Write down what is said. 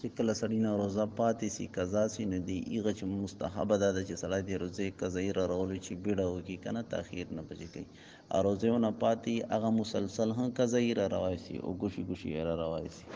چې کله سړی نه روزه پاتې سي، قضا سي، نو دی هغه چې مستحب ده چې سړی دی روزې قضایي را رولو چې بیړه وکړي که نه تاخیر نه پچې کوي. او روزې ونه پاتې، هغه مسلسل هم قضایي را روای سي او ګوشي ګوشي را روای سي.